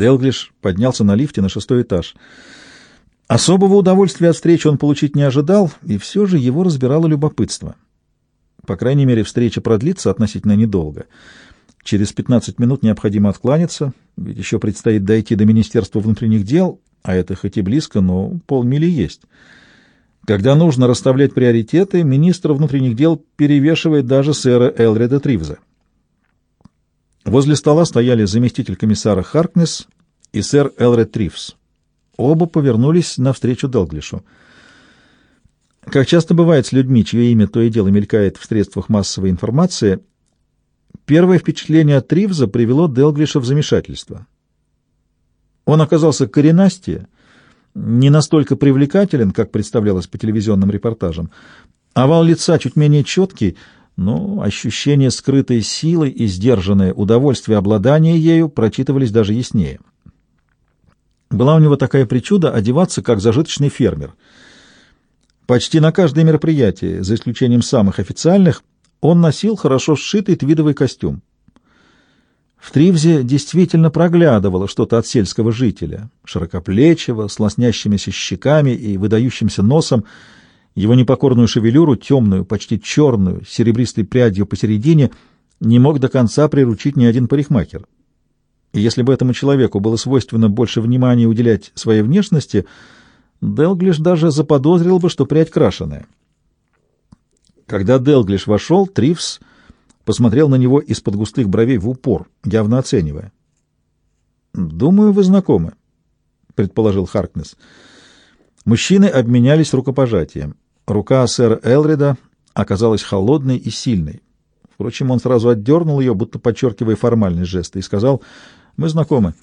Делглиш поднялся на лифте на шестой этаж. Особого удовольствия от встречи он получить не ожидал, и все же его разбирало любопытство. По крайней мере, встреча продлится относительно недолго. Через 15 минут необходимо откланяться, ведь еще предстоит дойти до Министерства внутренних дел, а это хоть и близко, но полмили есть. Когда нужно расставлять приоритеты, министр внутренних дел перевешивает даже сэра Элреда Тривза. Возле стола стояли заместитель комиссара Харкнес и сэр Элред Тривз. Оба повернулись навстречу Делглишу. Как часто бывает с людьми, чье имя то и дело мелькает в средствах массовой информации, первое впечатление от Тривза привело Делглиша в замешательство. Он оказался коренастее, не настолько привлекателен, как представлялось по телевизионным репортажам. Овал лица чуть менее четкий, но ощущение скрытой силы и сдержанное удовольствие обладания ею прочитывались даже яснее. Была у него такая причуда одеваться как зажиточный фермер. Почти на каждое мероприятие, за исключением самых официальных, он носил хорошо сшитый твидовый костюм. В Тривзе действительно проглядывало что-то от сельского жителя, широкоплечего, с лоснящимися щеками и выдающимся носом, его непокорную шевелюру, темную, почти черную, с серебристой прядью посередине, не мог до конца приручить ни один парикмахер. И если бы этому человеку было свойственно больше внимания уделять своей внешности, Делглиш даже заподозрил бы, что прядь крашеная. Когда Делглиш вошел, Тривс посмотрел на него из-под густых бровей в упор, явно оценивая. «Думаю, вы знакомы», — предположил Харкнес. Мужчины обменялись рукопожатием. Рука сэра Элрида оказалась холодной и сильной. Впрочем, он сразу отдернул ее, будто подчеркивая формальный жест, и сказал, «Мы знакомы.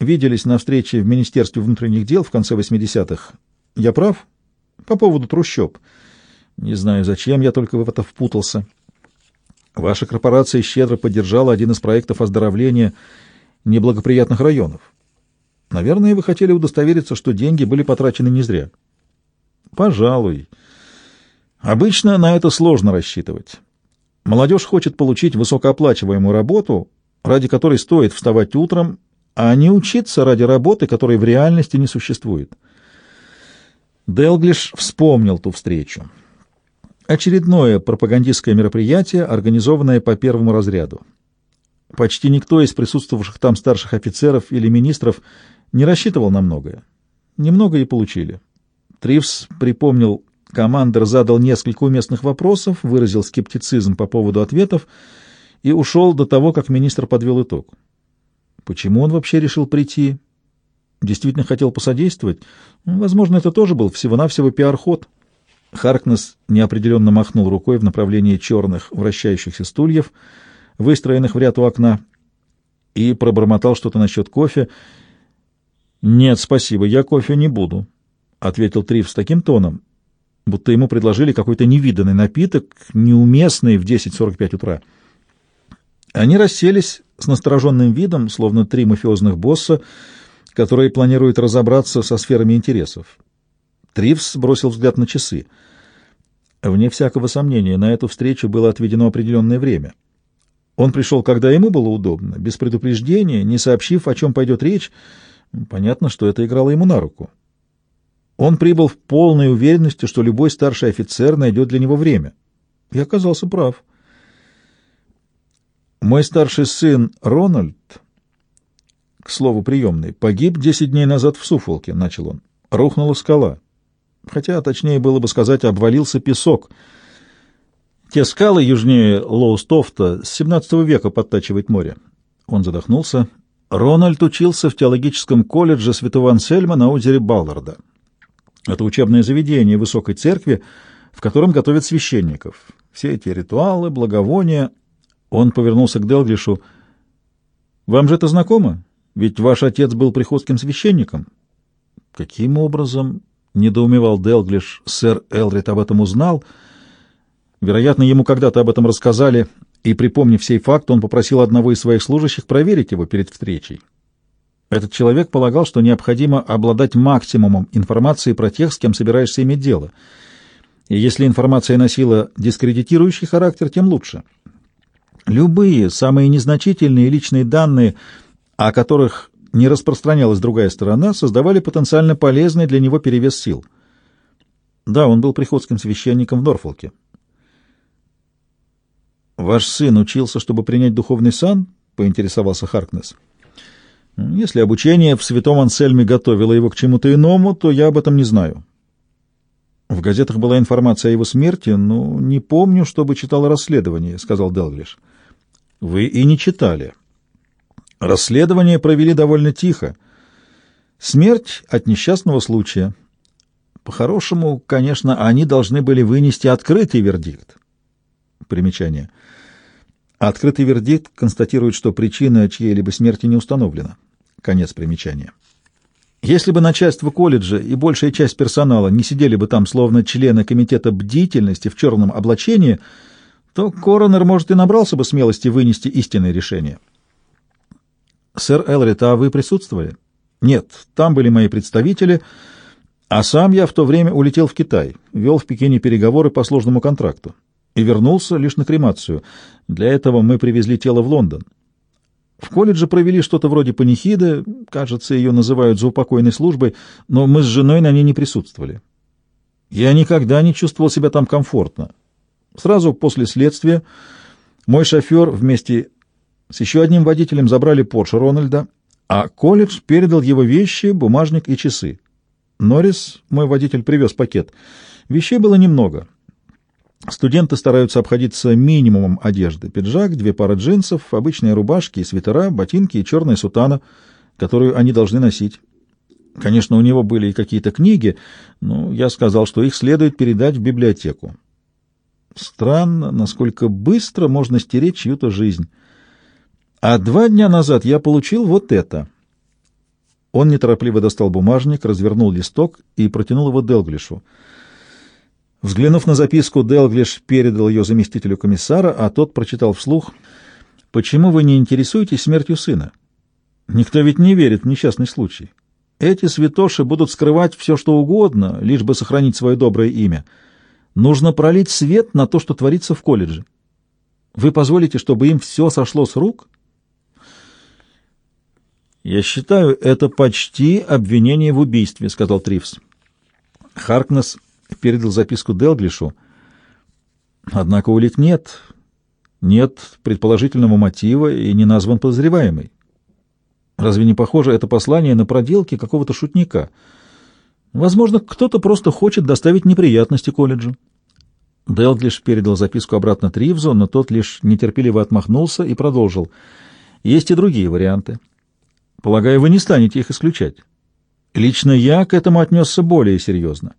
Виделись на встрече в Министерстве внутренних дел в конце 80-х. Я прав? По поводу трущоб. Не знаю, зачем я только в это впутался». Ваша корпорация щедро поддержала один из проектов оздоровления неблагоприятных районов. Наверное, вы хотели удостовериться, что деньги были потрачены не зря. Пожалуй. Обычно на это сложно рассчитывать. Молодежь хочет получить высокооплачиваемую работу, ради которой стоит вставать утром, а не учиться ради работы, которой в реальности не существует. Делглиш вспомнил ту встречу. Очередное пропагандистское мероприятие, организованное по первому разряду. Почти никто из присутствовавших там старших офицеров или министров не рассчитывал на многое. Немного и получили. Тривс припомнил, командир задал несколько уместных вопросов, выразил скептицизм по поводу ответов и ушел до того, как министр подвел итог. Почему он вообще решил прийти? Действительно хотел посодействовать? Возможно, это тоже был всего-навсего пиар-ход. Харкнес неопределенно махнул рукой в направлении черных вращающихся стульев, выстроенных в ряд у окна, и пробормотал что-то насчет кофе. «Нет, спасибо, я кофе не буду», — ответил Триф с таким тоном, будто ему предложили какой-то невиданный напиток, неуместный в 10.45 утра. Они расселись с настороженным видом, словно три мафиозных босса, которые планируют разобраться со сферами интересов. Тривс бросил взгляд на часы. Вне всякого сомнения, на эту встречу было отведено определенное время. Он пришел, когда ему было удобно, без предупреждения, не сообщив, о чем пойдет речь. Понятно, что это играло ему на руку. Он прибыл в полной уверенности, что любой старший офицер найдет для него время. И оказался прав. Мой старший сын Рональд, к слову, приемный, погиб десять дней назад в Суфолке, — начал он. Рухнула скала хотя, точнее было бы сказать, обвалился песок. Те скалы южнее Лоустофта с XVII века подтачивает море. Он задохнулся. Рональд учился в теологическом колледже святого Ансельма на озере Балларда. Это учебное заведение высокой церкви, в котором готовят священников. Все эти ритуалы, благовония. Он повернулся к Делглишу. «Вам же это знакомо? Ведь ваш отец был приходским священником». «Каким образом?» — недоумевал Делглиш. Сэр Элрид об этом узнал. Вероятно, ему когда-то об этом рассказали, и, припомнив сей факт, он попросил одного из своих служащих проверить его перед встречей. Этот человек полагал, что необходимо обладать максимумом информации про тех, с кем собираешься иметь дело. И если информация носила дискредитирующий характер, тем лучше. Любые, самые незначительные личные данные, о которых не распространялась другая сторона, создавали потенциально полезный для него перевес сил. Да, он был приходским священником в Норфолке. «Ваш сын учился, чтобы принять духовный сан?» — поинтересовался Харкнес. «Если обучение в святом Ансельме готовило его к чему-то иному, то я об этом не знаю». В газетах была информация о его смерти, но не помню, чтобы читал расследование, — сказал Делглиш. — Вы и не читали. Расследование провели довольно тихо. Смерть от несчастного случая. По-хорошему, конечно, они должны были вынести открытый вердикт. Примечание. Открытый вердикт констатирует, что причина чьей-либо смерти не установлена. Конец примечания. Если бы начальство колледжа и большая часть персонала не сидели бы там словно члены комитета бдительности в черном облачении, то коронер, может, и набрался бы смелости вынести истинное решение. «Сэр Элрит, а вы присутствовали?» «Нет, там были мои представители, а сам я в то время улетел в Китай, вел в Пекине переговоры по сложному контракту и вернулся лишь на кремацию. Для этого мы привезли тело в Лондон». В колледже провели что-то вроде панихиды, кажется, ее называют заупокойной службой, но мы с женой на ней не присутствовали. Я никогда не чувствовал себя там комфортно. Сразу после следствия мой шофер вместе с еще одним водителем забрали Порше Рональда, а колледж передал его вещи, бумажник и часы. Норрис, мой водитель, привез пакет. Вещей было немного — Студенты стараются обходиться минимумом одежды. Пиджак, две пары джинсов, обычные рубашки и свитера, ботинки и черная сутана, которую они должны носить. Конечно, у него были и какие-то книги, но я сказал, что их следует передать в библиотеку. Странно, насколько быстро можно стереть чью-то жизнь. А два дня назад я получил вот это. Он неторопливо достал бумажник, развернул листок и протянул его Делглишу. Взглянув на записку, Делглиш передал ее заместителю комиссара, а тот прочитал вслух. «Почему вы не интересуетесь смертью сына? Никто ведь не верит в несчастный случай. Эти святоши будут скрывать все, что угодно, лишь бы сохранить свое доброе имя. Нужно пролить свет на то, что творится в колледже. Вы позволите, чтобы им все сошло с рук?» «Я считаю, это почти обвинение в убийстве», — сказал Тривс. Харкнес передал записку Делглишу. Однако улик нет. Нет предположительного мотива и не назван подозреваемый. Разве не похоже это послание на проделки какого-то шутника? Возможно, кто-то просто хочет доставить неприятности колледжу. Делглиш передал записку обратно Тривзу, но тот лишь нетерпеливо отмахнулся и продолжил. Есть и другие варианты. Полагаю, вы не станете их исключать. Лично я к этому отнесся более серьезно.